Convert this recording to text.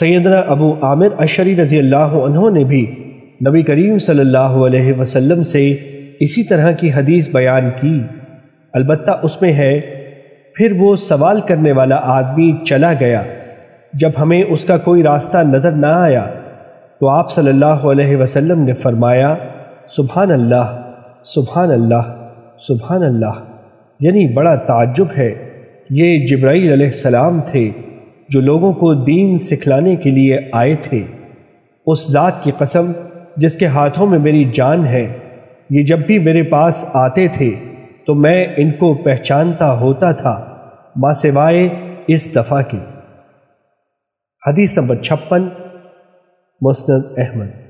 سیدنا ابو عامر اشری رضی اللہ عنہ نے بھی نبی کریم صلی اللہ علیہ وسلم سے اسی طرح کی حدیث بیان کی۔ البتہ اس میں ہے، پھر وہ سوال کرنے والا آدمی چلا گیا۔ جب ہمیں اس کا کوئی راستہ نظر نہ آیا، تو آپ صلی اللہ علیہ وسلم نے فرمایا، سبحان اللہ سبحان اللہ سبحان اللہ۔ یعنی بڑا تعجب ہے۔ یہ جبرائیل علیہ السلام تھے۔ جو لوگوں کو دین سکھلانے کے لیے آئے تھے۔ اس ذات کی قسم جس کے ہاتھوں میں میری جان ہے، یہ جب بھی میرے پاس آتے تھے تو میں ان کو پہچانتا ہوتا تھا ماں سوائے اس دفعہ کی۔ حدیث نمبر چھپن، مسند احمد۔